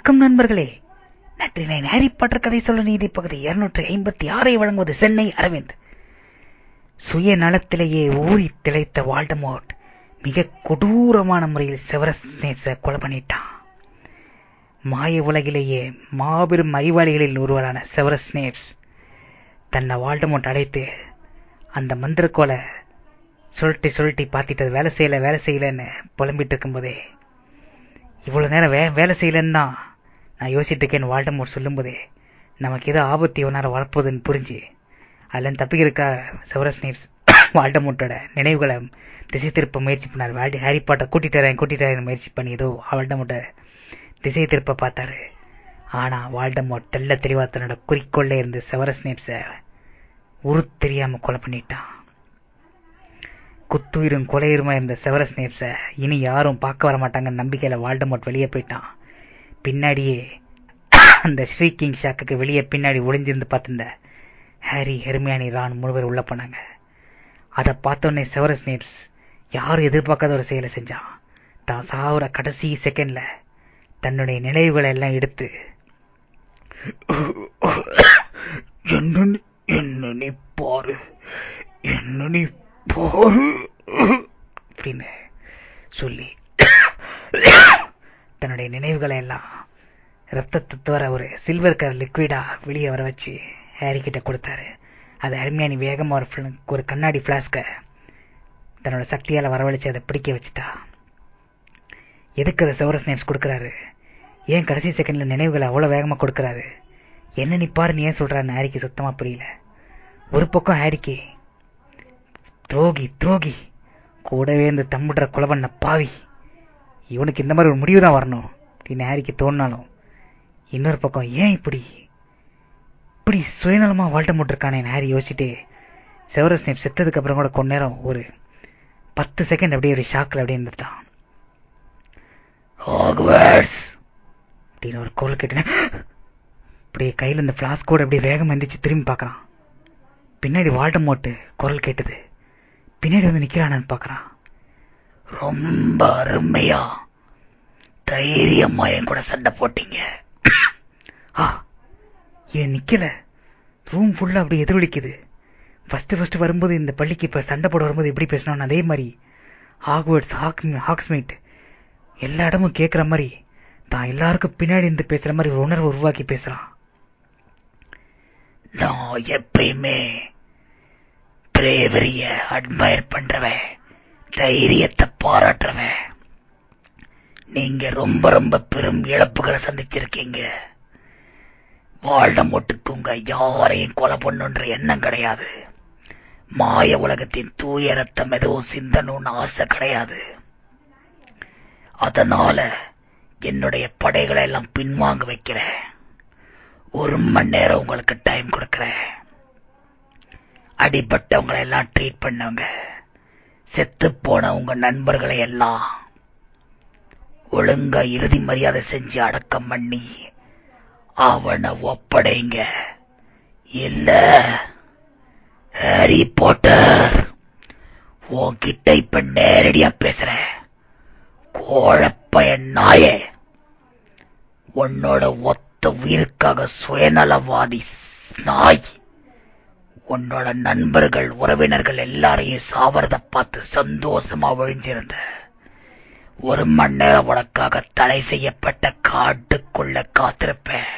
வணக்கம் நண்பர்களே. நற்றினை Harry Potter கதை சொல்ல நீதி பகுதி இருநூற்றி ஐம்பத்தி ஆறை வழங்குவது சென்னை அரவிந்த். சுய நலத்திலேயே ஊறி திளைத்த வால்டமோட் மிக கொடூரமான முறையில் செவரஸ் நேப்ஸ கொலை பண்ணிட்டான். மாய உலகிலேயே மாபெரும் அறிவாளிகளில் ஒருவரான செவரஸ் நேப்ஸ் தன்னை வால்டமோட் அழைத்து அந்த மந்திரக்கோலை சுழட்டி சுழட்டி பார்த்துட்டு வேலை செய்யல வேலை செய்யலைன்னு புலம்பிட்டு இருக்கும்போதே இவ்வளவு நேரம் வே வேலை செய்யலன்னு தான் நான் யோசிச்சுட்டு இருக்கேன்னு வால்டமோர் சொல்லும்போதே நமக்கு ஏதோ ஆபத்து இவனார வரப்போகுதுன்னு புரிஞ்சு அதுலேருந்து தப்பிக்கிறக்கா செவரஸ் நேப்ஸ் வால்டமோட்டோட நினைவுகளை திசை திருப்ப முயற்சி பண்ணார். வால்டி ஹாரி பாட்டர் கூட்டிட்டு வரேன் கூட்டிட்டு முயற்சி பண்ணி ஏதோ வால்டமோட்ட திசை திருப்ப பார்த்தாரு. ஆனா வால்டமோட் தெல்ல தெளிவா தன்னோட குறிக்கோள்ல இருந்து செவரஸ் நேப்ஸ உரு தெரியாம கொலை பண்ணிட்டான். குத்துயிரும் கொலையுருமா இருந்த செவரஸ் நேப்ஸ இனி யாரும் பார்க்க வர மாட்டாங்கன்னு நம்பிக்கையில வால்டமோட் வெளியே போயிட்டான். பின்னாடியே அந்த ஸ்ரீ கிங் ஷாக்குக்கு வெளியே பின்னாடி ஒளிஞ்சிருந்து பார்த்திருந்த ஹாரி ஹெர்மியானி ரான் முழுவர் உள்ள போனாங்க. அதை பார்த்தோன்னே செவரஸ் நேப்ஸ் யாரும் எதிர்பார்க்காத ஒரு செயலை செஞ்சான். தான் சாவுற கடைசி செகண்ட்ல தன்னுடைய நினைவுகளை எல்லாம் எடுத்து என்ன என்ன நீ பாரு என்ன நீ பாரு அப்படின்னு சொல்லி தன்னுடைய நினைவுகளை எல்லாம் ரத்தத்தை தவிர ஒரு சில்வர் கலர் லிக்விடா வெளியே வர வச்சு ஹேரி கிட்ட கொடுத்தாரு. அது அருமையானி வேகமா ஒரு ஒரு கண்ணாடி பிளாஸ்க தன்னோட சக்தியால வரவழைச்சு அதை பிடிக்க வச்சுட்டா. எதுக்கு அதை செவரஸ் நேம்ஸ் கொடுக்குறாரு? ஏன் கடைசி செகண்ட்ல நினைவுகளை அவ்வளவு வேகமா கொடுக்குறாரு? என்ன நீ ஏன் சொல்றான்னு ஹாரிக்கு சுத்தமா புரியல. ஒரு பக்கம் ஹாரிக்கு துரோகி துரோகி கூடவே இந்த தம்முடுற குலவண்ண பாவி இவனுக்கு இந்த மாதிரி ஒரு முடிவு தான் வரணும். அப்படின்னு ஹாரிக்கு தோணினாலும். இன்னொரு பக்கம் ஏன் இப்படி? இப்படி சுயநலமா வாழ்ட்ட முட்டிருக்கானே ஹாரி யோசிச்சுட்டு செவரஸ் நேப் செத்ததுக்கு அப்புறம் கூட கொஞ்ச நேரம் ஒரு பத்து செகண்ட் அப்படியே ஒரு ஷாக்ல அப்படியே இருந்துட்டான். அப்படின்னு ஒரு குரல் கேட்டேன். அப்படியே கையில இந்த பிளாஸ்கோட அப்படியே வேகம் எந்திரிச்சு திரும்பி பார்க்கறான். பின்னாடி வால்டமோட்டு குரல் கேட்டது. பின்னாடி வந்து நிக்கிறானு பாக்குறான் ரொம்ப அருமையா தைரியமா என் கூட சண்டை போட்டீங்க. இவன் நிக்கல. ரூம் ஃபுல்லா அப்படி எதிரொலிக்குது. ஃபர்ஸ்ட் ஃபர்ஸ்ட் வரும்போது இந்த பள்ளிக்கு இப்ப சண்டை போட வரும்போது எப்படி பேசணும் அதே மாதிரி. ஹாக்வர்ட்ஸ் ஹாக்ஸ்மேட் எல்லா இடமும் கேட்கிற மாதிரி தான் எல்லாருக்கும் பின்னாடி இருந்து பேசுற மாதிரி ஒரு உணர்வு உருவாக்கி பேசுறான். நான் எப்பயுமே பிரேவரிய அட்மயர் பண்றவன் தைரியத்தை பாராட்டுறவன் நீங்க ரொம்ப ரொம்ப பெரும் இழப்புகளை சந்திச்சிருக்கீங்க. வாழ்ந்த உங்க யாரையும் கொலை பண்ணுன்ற எண்ணம் கிடையாது. மாய உலகத்தின் தூய ரத்தம் எதுவும் சிந்தணும்னு ஆசை கிடையாது. அதனால என்னுடைய படைகளை எல்லாம் பின்வாங்க வைக்கிறேன். ஒரு மணி நேரம் உங்களுக்கு டைம் கொடுக்கிறேன். அடிபட்டவங்களை எல்லாம் ட்ரீட் பண்ணவங்க செத்துப்போன உங்க நண்பர்களை எல்லாம். ஒழுங்கா இறுதி மரியாதை செஞ்சு அடக்கம் பண்ணி அவனை ஒப்படைங்க. இல்ல ஹாரி போட்டர் உன்கிட்ட இப்ப நேரடியா பேசுற கோழப்பய நாயே. உன்னோட ஒத்த உயிருக்காக சுயநலவாதி நாய். உன்னோட நண்பர்கள் உறவினர்கள் எல்லாரையும் சாவறத பார்த்து சந்தோஷமா ஒழிஞ்சிருந்த. ஒரு மணி நேரம் உனக்காக தடை செய்யப்பட்ட காட்டுக்குள்ள காத்திருப்பேன்.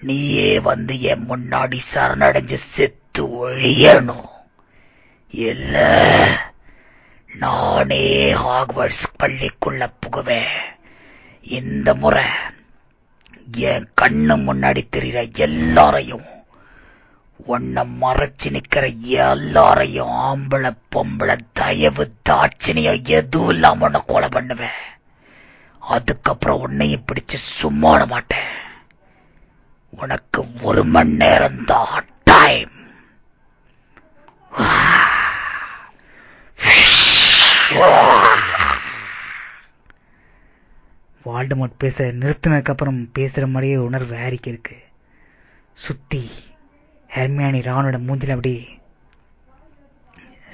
நீயே வந்து என் முன்னாடி சரணடைஞ்சு செத்து ஒழியணும். இல்ல நானே ஹாக்வர்ட்ஸ் பள்ளிக்குள்ள புகுவேன். இந்த முறை என் கண்ணு முன்னாடி தெரிகிற எல்லாரையும் உன்னை மறைச்சு நிக்கிற எல்லாரையும் ஆம்பளை பொம்பளை தயவு தாட்சினியம் எதுவும் இல்லாம உன்னை கொலை பண்ணுவேன். அதுக்கப்புறம் உன்னையும் பிடிச்சு சும்மாட மாட்டேன். உனக்கு ஒரு மணி நேரம் தான் டைம். வால்டமோட் பேச நிறுத்தினதுக்கு அப்புறம் பேசுற மாதிரியே உணர்வு ஹாரிக்கு இருக்கு சுத்தி ஹெர்மியானி ராவனோட மூஞ்சில அப்படி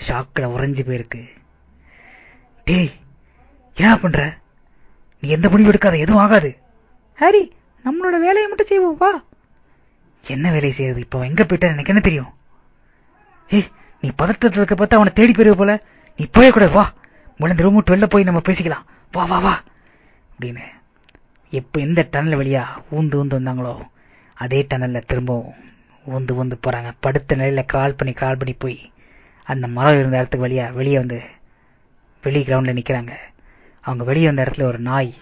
ஷாக்கில் உறைஞ்சு போயிருக்கு. டேய் என்ன பண்ற? நீ எந்த முடிவு எடுக்காத எதுவும் ஆகாது. ஹாரி நம்மளோட வேலையை மட்டும் செய்வோம் வா. என்ன வேலையை செய்யறது? இப்போ எங்க போயிட்டா எனக்கு என்ன தெரியும்? ஏய் நீ பதட்டத்தில் இருக்க பார்த்தா அவனை தேடி போயிருவ போல. நீ போயக்கூடாது வா. முழந்த ரூம் விட்டு வெளில போய் நம்ம பேசிக்கலாம். வா வா வா. அப்படின்னு. எப்போ எந்த டனல் வழியா ஊந்து ஊந்து வந்தாங்களோ அதே டனல்ல திரும்பவும் ஊந்து ஊந்து போறாங்க. படுத்த நிலையில கிரால் பண்ணி கிரால் பண்ணி போய் அந்த மரம் இருந்த இடத்துக்கு வழியா வெளியே வந்து வெளி கிரவுண்ட்ல நிக்கிறாங்க. அவங்க வெளியே வந்த இடத்துல ஒரு நாய்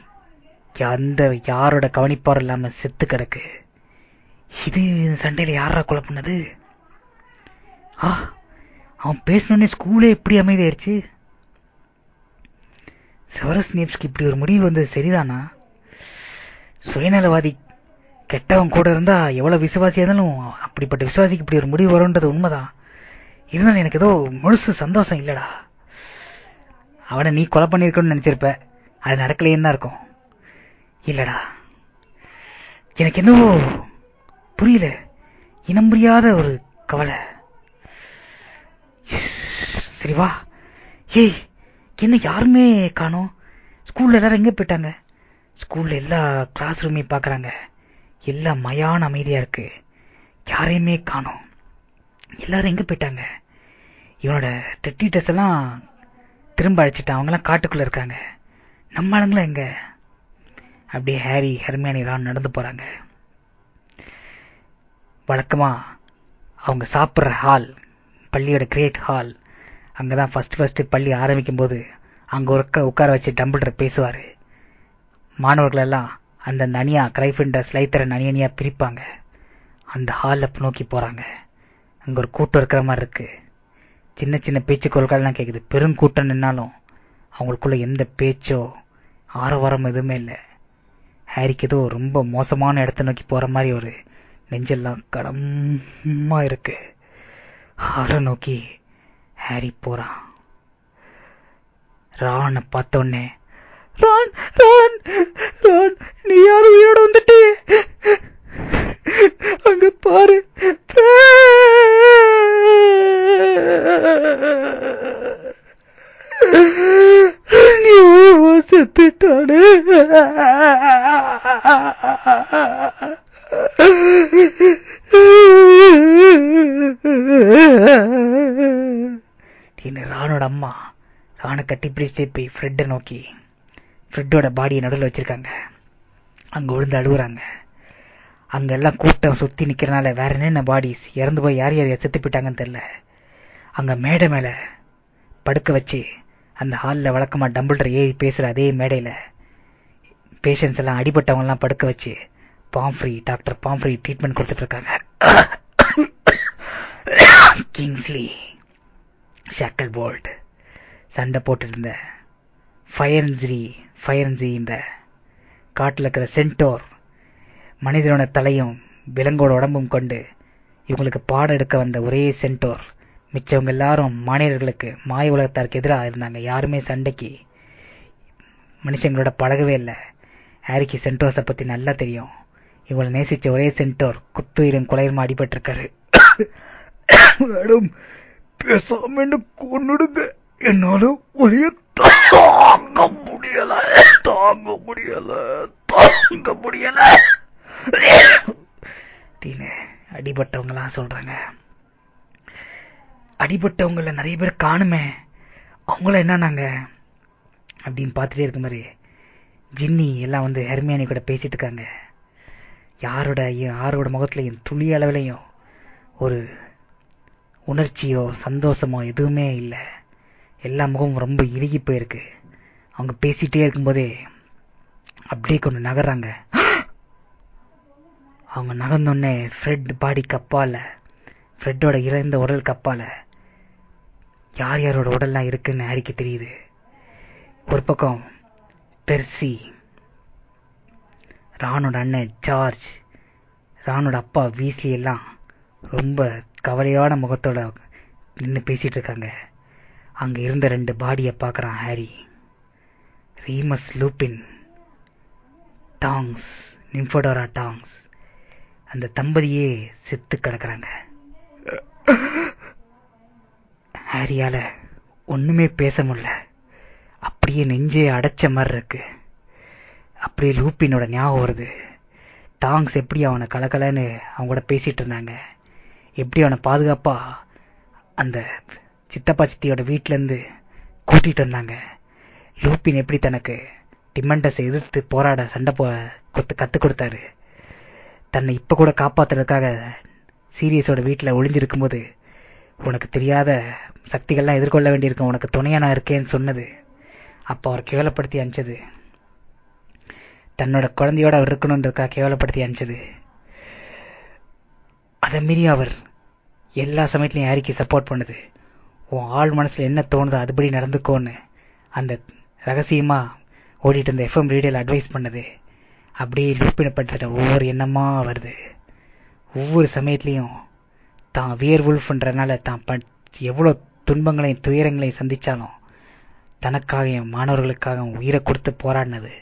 அந்த யாரோட கவனிப்பாரும் இல்லாம செத்து கிடக்கு. இது சண்டையில யாரா கொலை பண்ணது? ஆ அவன் பேசணுன்னே ஸ்கூலே எப்படி அமைதியாயிருச்சு. செவரஸ் நேப்ஸ்க்கு இப்படி ஒரு முடிவு வந்தது சரிதானா? சுயநலவாதி கெட்டவன் கூட இருந்தா எவ்வளவு விசுவாசியா இருந்தாலும் அப்படிப்பட்ட விசுவாசிக்கு இப்படி ஒரு முடிவு வரும்ன்றது உண்மைதான். இருந்தாலும் எனக்கு ஏதோ முழுசு சந்தோஷம் இல்லடா. அவனை நீ கொலை பண்ணியிருக்கணும்னு நினைச்சிருப்ப. அது நடக்கலையேன்னு தான் இருக்கும். இல்லடா. எனக்கு என்னவோ புரியல. இனம் புரியாத ஒரு கவலை. சரி வா. ஏய் என்ன யாருமே காணோம். ஸ்கூல்ல எல்லாரும் எங்க போயிட்டாங்க? ஸ்கூல்ல எல்லா கிளாஸ் ரூமையும் பாக்குறாங்க. எல்லாம் மயான அமைதியா இருக்கு. யாரையுமே காணோம். எல்லாரும் எங்க போயிட்டாங்க? இவனோட டெட்டிட்டஸ் எல்லாம் திரும்ப அழைச்சிட்டான். அவங்க எல்லாம் காட்டுக்குள்ள இருக்காங்க. நம்ம ஆளுங்களும் எங்க? அப்படியே ஹாரி ஹெர்மியானி ரான் நடந்து போறாங்க. வழக்கமா அவங்க சாப்பிட்ற ஹால் பள்ளியோட கிரேட் ஹால் அங்கதான் ஃபர்ஸ்ட் ஃபர்ஸ்ட் பள்ளி ஆரம்பிக்கும் போது அங்க உட்க உட்கார வச்சு டம்பிள்டர் பேசுவாரு. மாணவர்கள் எல்லாம் நனியாக கிரைஃபிண்டர் ஸ்லைத்தரை அணி பிரிப்பாங்க. அந்த ஹால்ல நோக்கி போறாங்க. அங்கே ஒரு கூட்டம் இருக்கிற மாதிரி இருக்கு. சின்ன சின்ன பேச்சு கொள்கைலாம் கேட்குது பெருங்கூட்டம் நின்னாலும் அவங்களுக்குள்ள எந்த பேச்சோ ஆரவாரம் எதுவுமே இல்லை. ஹாரிக்கு ஏதோ ரொம்ப மோசமான இடத்த நோக்கி போற மாதிரி ஒரு நெஞ்செல்லாம் கடமா இருக்கு. ஹார நோக்கி ஹாரி போறான். ரானை பார்த்த உடனே ரான் ரான் ரான் நீ யாரு? உயிரோட வந்துட்டு? அங்க பாரு. நீ செத்துட்டானே ராணோட அம்மா? ராணை கட்டி பிடிச்சிட்டு போய் ஃப்ரெட்டை நோக்கி. ஃப்ரெட்டோட பாடியை நடுவில் வச்சிருக்காங்க. அங்க விழுந்து அழுகுறாங்க அங்கெல்லாம் கூட்டம் சுத்தி நிக்கிறனால வேற என்னென்ன பாடிஸ் இறந்து போய் யார் யார் செத்து போயிட்டாங்கன்னு தெரியல. அங்க மேடை மேல படுக்க வச்சு அந்த ஹாலில் வழக்கமா டம்பிள்டர் ஏறி பேசுற அதே மேடையில பேஷண்ட்ஸ் எல்லாம் அடிபட்டவங்க எல்லாம் படுக்க வச்சு பாம்ஃப்ரி டாக்டர் பாம்ஃப்ரி ட்ரீட்மெண்ட் கொடுத்துட்டு இருக்காங்க. கிங்ஸ்லி ஷக்கல் போல்ட் சண்டை போட்டு இருந்த ஃபயர்ன்ஸ்ரி ஃபயர்ன்ஸ்ரின்ற காட்டில் இருக்கிற சென்டோர் மனிதனோட தலையும் விலங்கோட உடம்பும் கொண்டு இவங்களுக்கு பாடம் எடுக்க வந்த ஒரே சென்டோர். மிச்சவங்க எல்லாரும் மாநிலர்களுக்கு மாய உலகத்தாருக்கு எதிராக இருந்தாங்க. யாருமே சண்டைக்கு மனுஷங்களோட பழகவே இல்லை. ஹாரிக்கு சென்டோஸை பத்தி நல்லா தெரியும். இவங்களை நேசிச்ச ஒரே சென்டோர் குத்துயிரும் குலையுமா அடிபட்டிருக்காரு. மேடம் பேசாம கொண்டுடுங்க கொன்னுடுங்க. என்னால ஒரே தாங்க முடியல. தாங்க முடியல. தாங்க முடியல. அப்படின்னு அடிபட்டவங்கலாம் சொல்றாங்க. அடிபட்டவங்கள நிறைய பேர் காணுமே. அவங்கள என்னன்னாங்க? அப்படின்னு பார்த்துட்டே இருக்க மாதிரி ஜின்னி எல்லாம் வந்து ஹெர்மியானி கூட பேசிட்டு இருக்காங்க. யாரோட யாரோட முகத்துலையும் துளி அளவிலையும் ஒரு உணர்ச்சியோ சந்தோஷமோ எதுவுமே இல்லை. எல்லா முகமும் ரொம்ப இறுகி போயிருக்கு. அவங்க பேசிட்டே இருக்கும்போதே அப்படியே கொண்டு நகர்றாங்க. அவங்க நகர்ந்தோடனே ஃப்ரெட் பாடி கப்பால ஃப்ரெட்டோட இறந்த உடல் கப்பால யார் யாரோட உடல்லாம் இருக்குன்னு ஹாரிக்கு தெரியுது? ஒரு பக்கம் பெர்சி ராணோட அண்ணன் ஜார்ஜ் ராணோட அப்பா வீஸ்லி எல்லாம் ரொம்ப கவலையான முகத்தோட நின்று பேசிட்டு இருக்காங்க. அங்க இருந்த ரெண்டு பாடியை பார்க்கறான் Harry. Remus Lupin Tonks Nymphadora Tonks. அந்த தம்பதியே செத்து கிடக்குறாங்க. ஹாரியால ஒண்ணுமே பேச முடியல. அப்படியே நெஞ்சே அடைச்ச மாதிரி இருக்கு. அப்படியே லூப்பினோட ஞாபகம் வருது. டாங்ஸ் எப்படி அவனை கலக்கலன்னு அவங்க கூட பேசிட்டு இருந்தாங்க. எப்படி அவனை பாதுகாப்பா அந்த சித்தப்பா சித்தியோட வீட்டிலேருந்து கூட்டிகிட்டு கூட்டிட்டு வந்தாங்க. லூப்பின் எப்படி தனக்கு டிமண்டஸை எதிர்த்து போராட சண்டை போ கற்றுக் கொடுத்தாரு. தன்னை இப்ப கூட காப்பாத்துறதுக்காக சீரியஸோட வீட்டில் ஒளிஞ்சிருக்கும் போது உனக்கு தெரியாத சக்திகள்லாம் எதிர்கொள்ள வேண்டியிருக்கும். உனக்கு துணையா நான் இருக்கேன்னு சொன்னது அப்போ அவர் கேவலப்படுத்தி அனுப்பிச்சது. தன்னோட குழந்தையோட அவர் இருக்கணுன்றதுக்காக கேவலப்படுத்தி அனுப்பிச்சது. அதை மீறி அவர் எல்லா சமயத்திலையும் ஹாரிக்கு சப்போர்ட் பண்ணுது? உன் ஆள் மனசில் என்ன தோணுதோ அதுபடி நடந்துக்கோன்னு அந்த ரகசியமாக ஓடிட்டு இருந்த எஃப்எம் ரேடியோவில் அட்வைஸ் பண்ணுது. அப்படியே லூப்பினப்படுத்துற ஒவ்வொரு எண்ணமாக வருது. ஒவ்வொரு சமயத்துலேயும் தான் வியர் உல்ஃப்ன்றனால தான் எவ்வளோ துன்பங்களையும் துயரங்களையும் சந்தித்தாலும் தனக்காக மாணவர்களுக்காக உயிரை கொடுத்து போராடினது.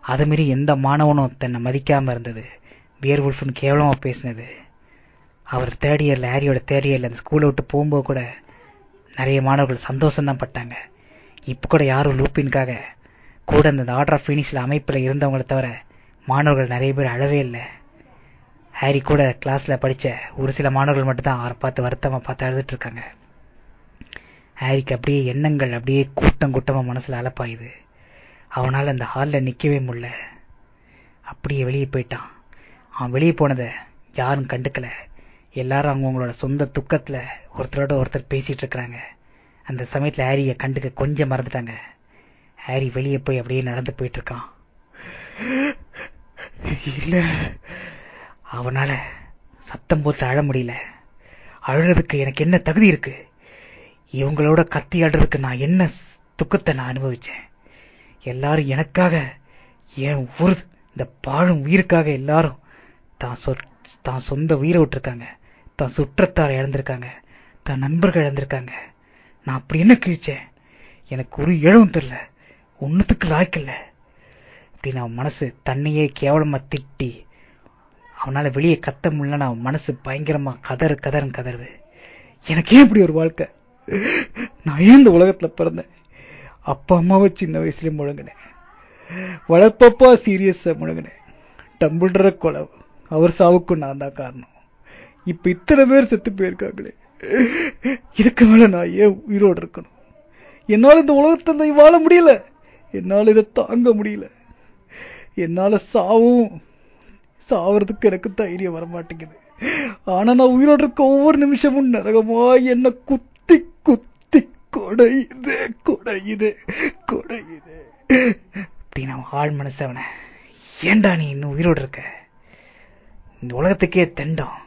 அதை எந்த மாணவனும் தன்னை மதிக்காமல் இருந்தது. வியர் உல்ஃப்னு கேவலமாக பேசினது. அவர் தேர்ட் இயரில் ஹாரியோட தேர்ட் இயரில் அந்த ஸ்கூலை விட்டு போகும்போது கூட நிறைய மாணவர்கள் சந்தோஷம்தான் பட்டாங்க. இப்போ கூட யாரும் லூப்பின்காக கூட அந்த ஆர்டர் ஆஃப் பினிஷ்ல அமைப்பில் இருந்தவங்களை தவிர மாணவர்கள் நிறைய பேர் அழவே இல்லை. ஹாரி கூட கிளாஸ்ல படிச்ச ஒரு சில மாணவர்கள் மட்டும்தான் அவரை பார்த்து வருத்தமா பார்த்து அழுதுட்டு இருக்காங்க. ஹாரிக்கு அப்படியே எண்ணங்கள் அப்படியே கூட்டம் கூட்டமா மனசுல அலப்பாயுது. அவனால அந்த ஹால்ல நிக்கவே முடியல. அப்படியே வெளியே போயிட்டான். அவன் வெளியே போனதை யாரும் கண்டுக்கல. எல்லாரும் அவங்கவுங்களோட சொந்த துக்கத்துல ஒருத்தரோட ஒருத்தர் பேசிட்டு இருக்கிறாங்க. அந்த சமயத்துல ஹாரிய கண்டுக்க கொஞ்சம் மறந்துட்டாங்க. ஹாரி வெளியே போய் அப்படியே நடந்து போயிட்டு இருக்கான். இல்ல. அவனால சத்தம் போட்டு அழ முடியல. அழுறதுக்கு எனக்கு என்ன தகுதி இருக்கு? இவங்களோட கத்தி ஆடுறதுக்கு நான் என்ன துக்கத்தை நான் அனுபவிச்சேன்? எல்லாரும் எனக்காக என் ஒரு இந்த பாழும் உயிருக்காக எல்லாரும் தான் தான் சொந்த உயிரை விட்டுருக்காங்க. தான் சுற்றத்தார் இழந்திருக்காங்க. தான் நண்பர்கள் இழந்திருக்காங்க. நான் அப்படி என்ன கிழிச்சேன்? எனக்கு ஒரு இழவும் தெரியல. ஒன்னுத்துக்கு லாய்க்கல அப்படின்னு அவன் மனசு தன்னையே கேவலமா திட்டி அவனால வெளியே கத்த முடியலன்னு அவன் மனசு பயங்கரமா கதறு கதறுன்னு கதறுது. எனக்கே இப்படி ஒரு வாழ்க்கை. நான் ஏன் இந்த உலகத்துல பிறந்தேன்? அப்பா அம்மாவை சின்ன வயசுலயே முழங்கினேன். வளர்ப்பப்பா சீரியஸா முழங்கினேன். டம்பிள்ற கொலை. அவர் சாவுக்கும் நான் தான் காரணம். இப்ப இத்தனை பேர் செத்து போயிருக்காங்களே. இதுக்கு மேல நான் ஏன் உயிரோடு இருக்கணும்? என்னால் இந்த உலகத்தை வாழ முடியல. என்னால் இதை தாங்க முடியல. என்னால சாவும் சாவறதுக்கு எனக்கு தைரியம் வர மாட்டேங்குது ஆனா நான் உயிரோடு இருக்க ஒவ்வொரு நிமிஷமும் நரகமா என்ன குத்தி குத்தி கொடையுது கொடையுது கொடையுது. அப்படின்னு ஆள் மனசவனை ஏண்டா நீ இன்னும் உயிரோடு இருக்க? இந்த உலகத்துக்கே தண்டம்.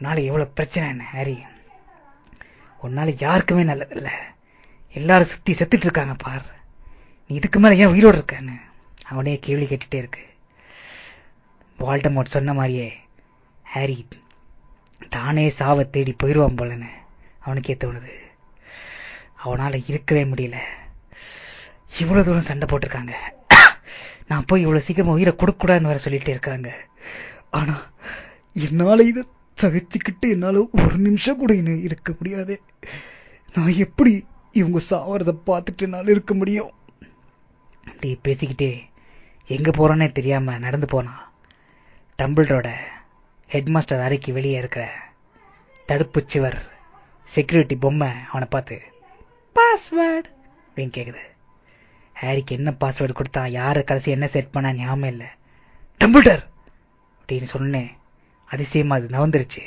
உன்னால எவ்வளவு பிரச்சனை என்ன ஹாரி? உன்னால யாருக்குமே நல்லதில்லை. எல்லாரும் சுத்தி செத்துட்டு இருக்காங்க பார். நீ இதுக்கு மேல ஏன் உயிரோடு இருக்கன்னு? அவனே கேள்வி கேட்டுட்டே இருக்கு. வால்டமோட் சொன்ன மாதிரியே ஹாரி தானே சாவை தேடி போயிடுவான் போலன்னு அவனுக்கே தோணுது. அவனால இருக்கவே முடியல. இவ்வளவு தூரம் சண்டை போட்டிருக்காங்க. நான் போய் இவ்வளவு சீக்கிரமா உயிரை கொடுக்கூடாதுன்னு வேற சொல்லிட்டே இருக்காங்க. ஆனா என்னால இதை சகிச்சுக்கிட்டு என்னால ஒரு நிமிஷம் கூட இன்னும் இருக்க முடியாது. நான் எப்படி இவங்க சாவறத பார்த்துட்டு என்னால இருக்க முடியும்? அப்படி பேசிக்கிட்டே எங்க போறோன்னே தெரியாம நடந்து போனான் டம்பிள்டரோட ஹெட்மாஸ்டர் அறைக்கு வெளியே இருக்கிற தடுப்பு சுவர் செக்யூரிட்டி பொம்மை அவனை பார்த்து பாஸ்வேர்டு அப்படின்னு கேக்குது. ஹாரிக்கு என்ன பாஸ்வேர்டு கொடுத்தான் யாரு கடைசி என்ன செட் பண்ணா ஞாபகம் இல்லை. டம்பிள்டர்! அப்படின்னு சொன்னேன் அதிசயமா அது நவந்துருச்சு.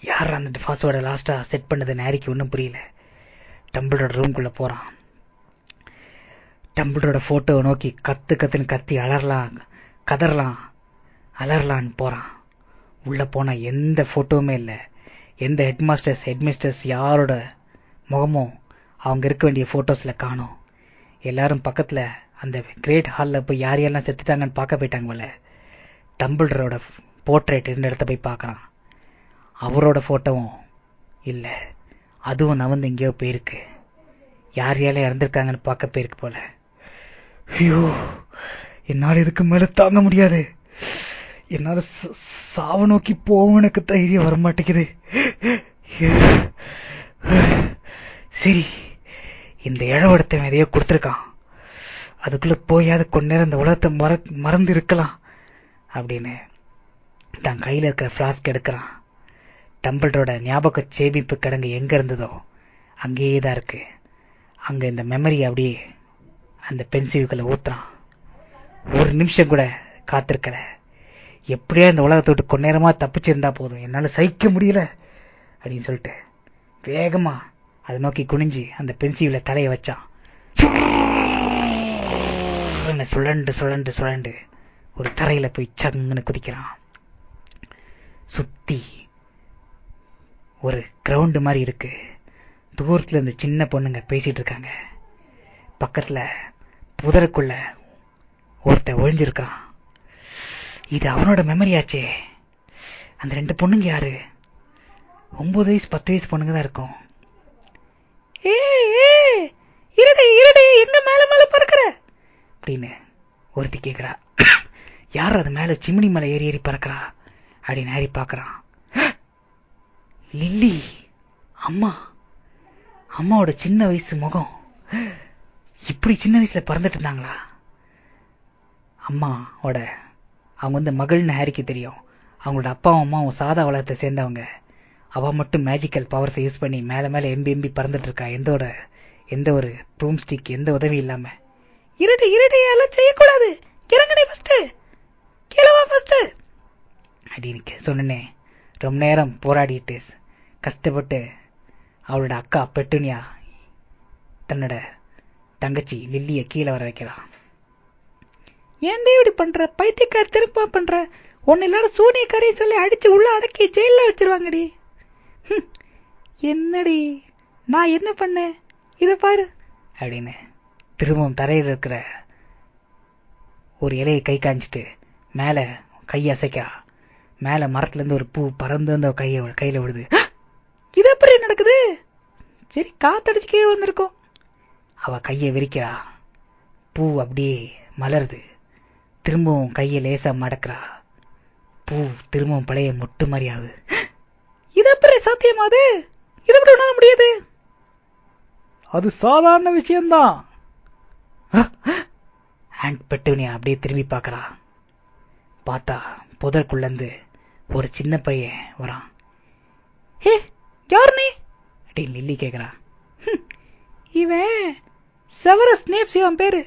யார் அந்த பாஸ்வேர்டை லாஸ்டா செட் பண்ணதுன்னு ஹாரிக்கு ஒன்றும் புரியல. டம்பிளோட ரூம்குள்ள போறான். டம்பிளோட போட்டோவை நோக்கி கத்து கத்துன்னு கத்தி அலறலாம் கதறலாம் அலறலான்னு போறான். உள்ள போனால் எந்த போட்டோவுமே இல்லை. எந்த ஹெட்மாஸ்டர்ஸ் ஹெட்மிஸ்டர்ஸ் யாரோட முகமும் அவங்க இருக்க வேண்டிய போட்டோஸ்ல காணும். எல்லாரும் பக்கத்துல அந்த கிரேட் ஹால்ல போய் யார் யாரெல்லாம் செத்துட்டாங்கன்னு பார்க்க போயிட்டாங்க போல. டம்பிள்டரோட போர்ட்ரேட் இருந்த இடத்த போய் பார்க்குறான். அவரோட போட்டோவும் இல்லை. அதுவும் நவந்து எங்கேயோ போயிருக்கு. யார் யாரெல்லாம் இறந்துருக்காங்கன்னு பார்க்க போயிருக்கு போல. ஐயோ என்னால் இதுக்கு மேல தாங்க முடியாது. என்னால சாவ நோக்கி போவனுக்கு தைரியம் வர மாட்டேங்குது சரி இந்த இழவடத்தை எதையோ கொடுத்துருக்கான். அதுக்குள்ள போயாவது கொஞ்ச நேரம் இந்த உலகத்தை மற மறந்து இருக்கலாம் அப்படின்னு தன் கையில இருக்கிற பிளாஸ்க் எடுக்கிறான். டம்பிள்டோட ஞாபக சேமிப்பு கிடங்கு எங்க இருந்ததோ அங்கேயே தான் இருக்கு. அங்க இந்த மெமரி அப்படியே அந்த பென்சிலுக்குள்ள ஊத்துறான். ஒரு நிமிஷம் கூட காத்திருக்கல. எப்படியா இந்த உலகத்தை விட்டு கொஞ்ச நேரமா தப்பிச்சிருந்தா போதும். என்னால சகிக்க முடியல அப்படின்னு சொல்லிட்டு வேகமா அதை நோக்கி குனிஞ்சு அந்த பென்சில தலைய வச்சான். சுழண்டு சுழண்டு சுழண்டு ஒரு தரையில போய் சங்குன்னு குதிக்கிறான். சுத்தி ஒரு கிரவுண்டு மாதிரி இருக்கு. தூரத்துல இருந்து சின்ன பொண்ணுங்க பேசிட்டு இருக்காங்க. பக்கத்துல புதருக்குள்ள ஒருத்த ஒழிஞ்சிருக்கான் இது அவனோட மெமரி ஆச்சே. அந்த ரெண்டு பொண்ணுங்க யாரு? ஒன்பது வயசு பத்து வயசு பொண்ணுங்க தான் இருக்கும். ஏ இருடி இருடி எங்க மேல மேல பறக்கிற? அப்படின்னு ஒருத்தி கேக்குறா. யார் அது மேல சிமினி மலை ஏறி ஏறி பறக்கிறா? அப்படின்னு ஏறி பாக்குறான். லில்லி அம்மா. அம்மாவோட சின்ன வயசு முகம். இப்படி சின்ன வயசுல பறந்துட்டு இருந்தாங்களா? அம்மாவோட அவங்க வந்து மகள்னு ஹாரிக்கு தெரியும். அவங்களோட அப்பாவும் அம்மாவும் சாதா வளத்தை சேர்ந்தவங்க. அவ மட்டும் மேஜிக்கல் பவர்ஸை யூஸ் பண்ணி மேல மேல எம்பி எம்பி பறந்துட்டு இருக்கா. எந்தோட எந்த ஒரு ப்ரூம் ஸ்டிக் எந்த உதவி இல்லாம. இருடு இருடு எல்லாம் செய்யக்கூடாது. இறங்கடி ஃபர்ஸ்ட் கீழவா ஃபர்ஸ்ட் அப்படின்னு சொன்னே ரொம்ப நேரம் போராடிட்டு கஷ்டப்பட்டு அவளோட அக்கா பெட்டுனியா தன்னோட தங்கச்சி லில்லிய கீழே வர வைக்கிறான் ஏன்டே இப்படி பண்ற? பைத்தியக்கார திரும்ப பண்ற? உன்னை எல்லாரும் சூனியக்காரையும் சொல்லி அடிச்சு உள்ள அடக்கி ஜெயில வச்சிருவாங்கடி. என்னடி? நான் என்ன பண்ணேன்? இதை பாரு. அப்படின்னு திரும்பவும் தரையில் இருக்கிற ஒரு இலையை கை காஞ்சிட்டு மேல கையை அசைக்கிறா. மேல மரத்துல இருந்து ஒரு பூ பறந்து அந்த கைய கையில விடுது இது எப்படி நடக்குது? சரி காத்தடிச்சு கீழே வந்திருக்கோம் அவ கையை விரிக்கிறா. பூ அப்படியே மலருது. திரும்பவும் கையை லேசா மடக்கிறா. பூ திரும்பவும் பழைய மொட்டு மாதிரி ஆகுது. இது எப்படி சாத்தியமாது இது எப்படி உணர முடியாது. அது சாதாரண விஷயம்தான். ஆண்ட் பெட்டுனியா அப்படியே திரும்பி பார்க்கறா. பார்த்தா புதற்குள்ள இருந்து ஒரு சின்ன பையன் வரான். ஹே யார் நீ? அப்படின்னு லில்லி கேக்குறா. இவன் செவர நேப்ஸ் இவன் பேரு.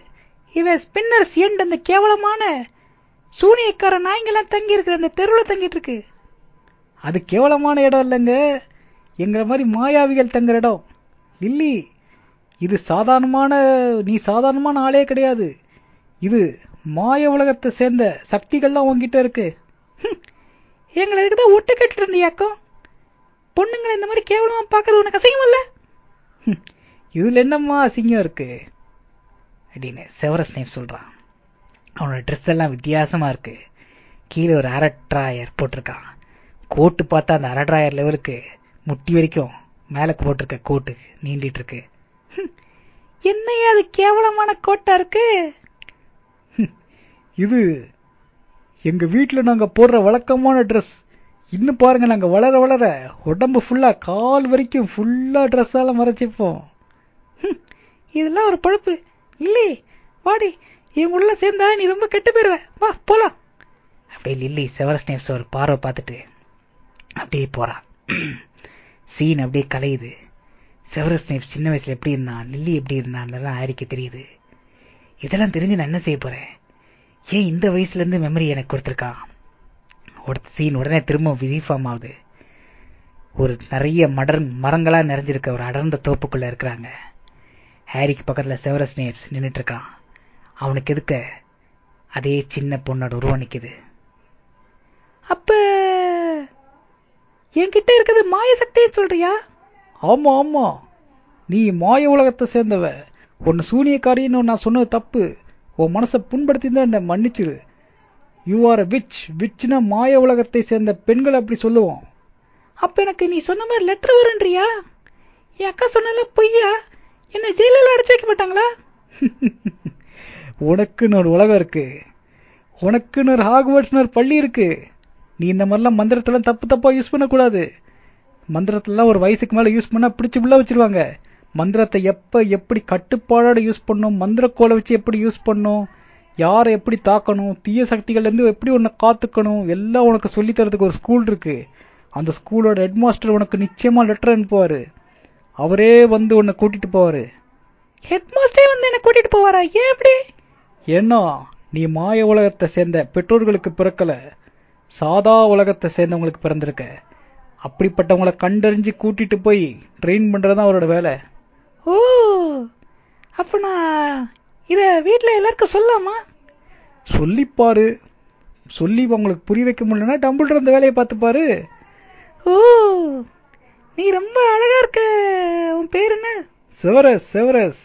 இவன் ஸ்பின்னர்ஸ் எண்ட் அந்த கேவலமான சூனியக்கார நாய்ங்கெல்லாம் தங்கி இருக்கிற அந்த தெருவில் தங்கிட்டு இருக்கு. அது கேவலமான இடம் இல்லைங்க. எங்களை மாதிரி மாயாவிகள் தங்குற இடம். லில்லி இது சாதாரணமான நீ சாதாரணமான ஆளே கிடையாது. இது மாய உலகத்தை சேர்ந்த சக்திகள்லாம் உங்ககிட்ட இருக்கு. எங்களை இதுக்குதான் ஒட்டு கட்டு இருந்தியாக்கம் பொண்ணுங்களை இந்த மாதிரி கேவலமா பார்க்கறது உனக்கு அசிங்கம் இல்ல? இதுல என்னம்மா அசிங்கம் இருக்கு? அப்படின்னு செவரஸ் நேம் சொல்றான். அவனோட ட்ரெஸ் எல்லாம் வித்தியாசமா இருக்கு. கீழே ஒரு அரட்ராயர் போட்டிருக்கான். கோட்டு பார்த்தா அந்த அரட்ராயர் லெவலுக்கு முட்டி வரைக்கும் மேலே போட்டிருக்க கோட்டு நீண்டிட்டு இருக்கு. என்னையா அது கேவலமான கோட்டா இருக்கு? இது எங்க வீட்டுல நாங்க போடுற வழக்கமான ட்ரெஸ் இன்னும் பாருங்க நாங்க வளர வளர உடம்பு ஃபுல்லா கால் வரைக்கும் ஃபுல்லா ட்ரெஸ்ஸால மறைச்சிப்போம் இதெல்லாம் ஒரு பொழப்பு. இல்லே வாடி இவங்க உள்ள சேர்ந்தா நீ ரொம்ப கெட்டு போயிருவ. வா போலாம். அப்படியே லில்லி செவர ஸ்னேப்ஸ் ஒரு பார்வை பார்த்துட்டு அப்படியே போறான் சீன் அப்படியே கலையுது. செவர ஸ்னேப்ஸ் சின்ன வயசுல எப்படி இருந்தான் லில்லி எப்படி இருந்தான் ஆரிக்கு தெரியுது. இதெல்லாம் தெரிஞ்சு நான் என்ன செய்ய போறேன்? ஏன் இந்த வயசுல இருந்து மெமரி எனக்கு கொடுத்துருக்கான் சீன் உடனே திரும்ப ரீஃபார்ம் ஆகுது. ஒரு நிறைய மடர் மரங்களா நிறைஞ்சிருக்க ஒரு அடர்ந்த தோப்புக்குள்ள இருக்கிறாங்க. ஹாரிக்கு பக்கத்துல செவர ஸ்னேப்ஸ் நின்னுட்டு இருக்கான் அவனுக்கு எதுக்க? அதே சின்ன பொண்ணோட உருவம் அப்ப என்கிட்ட இருக்கிறது மாய சக்தின்னு சொல்றியா? ஆமா ஆமா. நீ மாய உலகத்தை சேர்ந்தவ. உன்னை சூனியக்காரின்னு நான் சொன்னது தப்பு. உன் மனசை புண்படுத்தி தான் என்ன மன்னிச்சிரு. யூ ஆர் விச் விச்னா மாய உலகத்தை சேர்ந்த பெண்கள் அப்படி சொல்லுவோம். அப்ப எனக்கு நீ சொன்ன மாதிரி லெட்டர் வருன்றியா என் அக்கா சொன்னால பொய்யா? என்ன ஜெயிலில் அடைச்சு வைக்க மாட்டாங்களா? உனக்குன்னு ஒரு உலகம் இருக்கு. உனக்குன்னு ஒரு ஹாக்வர்ட்ஸ்னு ஒரு பள்ளி இருக்கு. நீ இந்த மாதிரிலாம் மந்திரத்தெல்லாம் தப்பு தப்பா யூஸ் பண்ணக்கூடாது. மந்திரத்தெல்லாம் ஒரு வயசுக்கு மேல யூஸ் பண்ணா பிடிச்சு உள்ள வச்சிருவாங்க. மந்திரத்தை எப்ப எப்படி கட்டுப்பாடோட யூஸ் பண்ணும் மந்திர கோலை வச்சு எப்படி யூஸ் பண்ணும் யாரை எப்படி தாக்கணும் தீய சக்திகள்லேருந்து எப்படி உன்னை காத்துக்கணும் எல்லாம் உனக்கு சொல்லித்தரதுக்கு ஒரு ஸ்கூல் இருக்கு. அந்த ஸ்கூலோட ஹெட்மாஸ்டர் உனக்கு நிச்சயமா லெட்டர் அனுப்புவாரு. அவரே வந்து உன்னை கூட்டிட்டு போவாரு. ஹெட் மாஸ்டரே வந்து என்ன கூட்டிட்டு போவாரா? ஏன் அப்படி? ஏன்னா நீ மாய உலகத்தை சேர்ந்த பெற்றோர்களுக்கு பிறக்கல. சாதா உலகத்தை சேர்ந்தவங்களுக்கு பிறந்திருக்க. அப்படிப்பட்டவங்கள கண்டறிஞ்சு கூட்டிட்டு போய் ட்ரெயின் பண்றதுதான் அவரோட வேலை. ஓ அப்ப நான் இத வீட்ல எல்லாருக்கும் சொல்லலாமா சொல்லிப்பாரு. சொல்லி உங்களுக்கு புரிய வைக்க முடியலன்னா டம்பிள்டர் அந்த வேலையை பார்த்துப்பாரு. ஓ நீ ரொம்ப அழகா இருக்க. உன் பேர் என்ன? Severus Severus.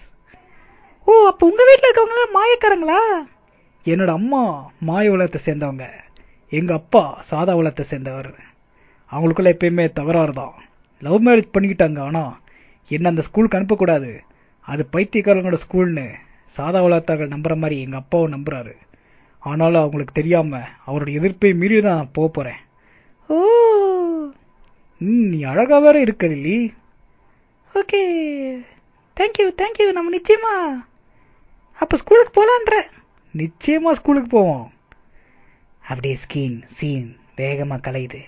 ஓ அப்ப உங்க வீட்ல இருக்கவங்க எல்லாம் மாயக்காரங்களா? என்னோட அம்மா மாய உலகத்தை சேர்ந்தவங்க. எங்க அப்பா சாதா உலகத்தை சேர்ந்தவர். அவங்களுக்குள்ள எப்பயுமே தகராறு தான். லவ் மேரேஜ் பண்ணிக்கிட்டாங்க ஆனா என்ன அந்த ஸ்கூலுக்கு அனுப்பக்கூடாது. அது பைத்தியக்காரங்களோட ஸ்கூல்னு சாதா உலகத்தார்கள் நம்புற மாதிரி எங்க அப்பாவும் நம்புறாரு. ஆனாலும் அவங்களுக்கு தெரியாம அவரோட எதிர்ப்பை மீறி தான் நான் போக போறேன். ஓ ம் நீ அழகா வேற இருக்க லில்லி. ஓகே. தேங்க்யூ தேங்க்யூ நம்ம நிச்சயமா. அப்ப ஸ்கூலுக்கு போலான்ற. நிச்சயமா ஸ்கூலுக்கு போவோம். அப்படியே ஸ்கீன் சீன் வேகமா கலையுது.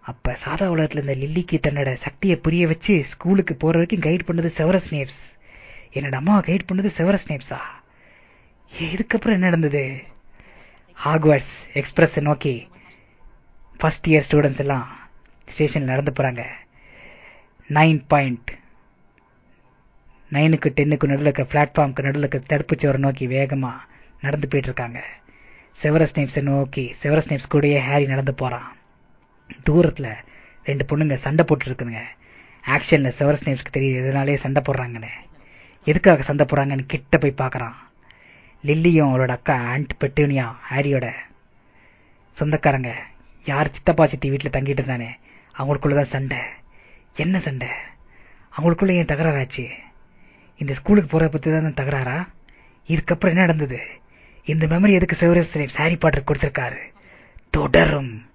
அப்ப சாதா உலகத்துல இந்த லில்லிக்கு தன்னோட சக்தியை புரிய வச்சு ஸ்கூலுக்கு போற வரைக்கும் கைட் பண்ணது செவரஸ் நேப்ஸ் என்னோட அம்மாவை கைட் பண்ணது செவரஸ் நேப்ஸா இதுக்கப்புறம் என்ன நடந்தது? ஹாக்வர்ட்ஸ் எக்ஸ்பிரஸ் நோக்கி ஃபர்ஸ்ட் இயர் ஸ்டூடெண்ட்ஸ் எல்லாம் ஸ்டேஷனில் நடந்து போகிறாங்க நைன் பாயிண்ட் நைனுக்கு டென்னுக்கு நடுவில் இருக்க பிளாட்ஃபார்முக்கு நடுவில் இருக்க தடுப்பு சுவரை நோக்கி வேகமாக நடந்து போயிட்டு இருக்காங்க. செவரஸ் நேப்ஸை நோக்கி செவரஸ் நேப்ஸ் கூடயே ஹேரி நடந்து போகிறான் தூரத்தில் ரெண்டு பொண்ணுங்க சண்டை போட்டுருக்குதுங்க ஆக்ஷனில் செவரஸ் நேப்ஸ்க்கு தெரியுது எதனாலே சண்டை போடுறாங்கன்னு. எதுக்காக சண்டை போடுறாங்கன்னு கிட்ட போய் பார்க்குறான். லில்லியும் அவளோட அக்கா ஆண்ட் பெட்டூனியா ஹாரியோட சொந்தக்காரங்க. யார் சித்தப்பா சித்தி வீட்டில் தங்கிட்டு இருந்தானே? அவங்களுக்குள்ளதான் சண்டை? என்ன சண்டை? அவங்களுக்குள்ள ஏன் தகராறாச்சு? இந்த ஸ்கூலுக்கு போறத பத்தி தான் தகராறா? இதுக்கப்புறம் என்ன நடந்தது? இந்த மெமரி எதுக்கு செவரஸ் சாரி பாட்டு கொடுத்திருக்காரு? தொடரும்.